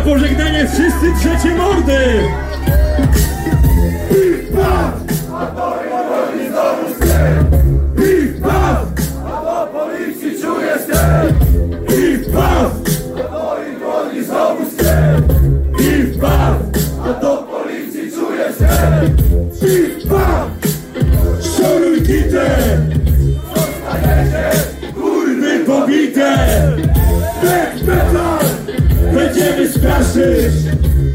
na pożegnanie wszyscy trzecie mordy! Big Bang! Big Bang! A do policji czuję sen! Big Bang! A ich woli znowu sen! Big Bang! A do policji czuję sen! Big Bang! Szoruj kitę! Zostajecie metal!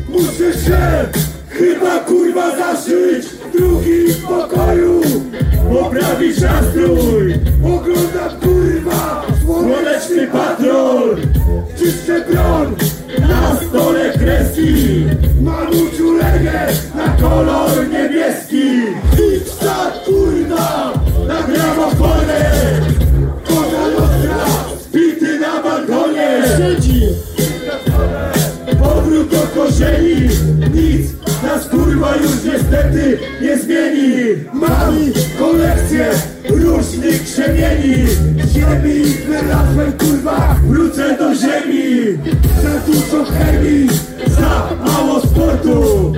Muszę się chyba kurwa zaszyć. W drugim pokoju Poprawić nastrój Oglądam kurwa Słoneczny patrol. Czyszczę broń Na stole kreski. Mam uczulenie na kolor niebieski korzeni Nic nas kurwa już niestety nie zmieni. Mam kolekcję różnych krzemieni. Ziemi wylazłem kurwa Wrócę do ziemi. Za dużo chemii Za mało sportu.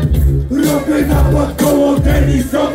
Robię napad koło tenisowych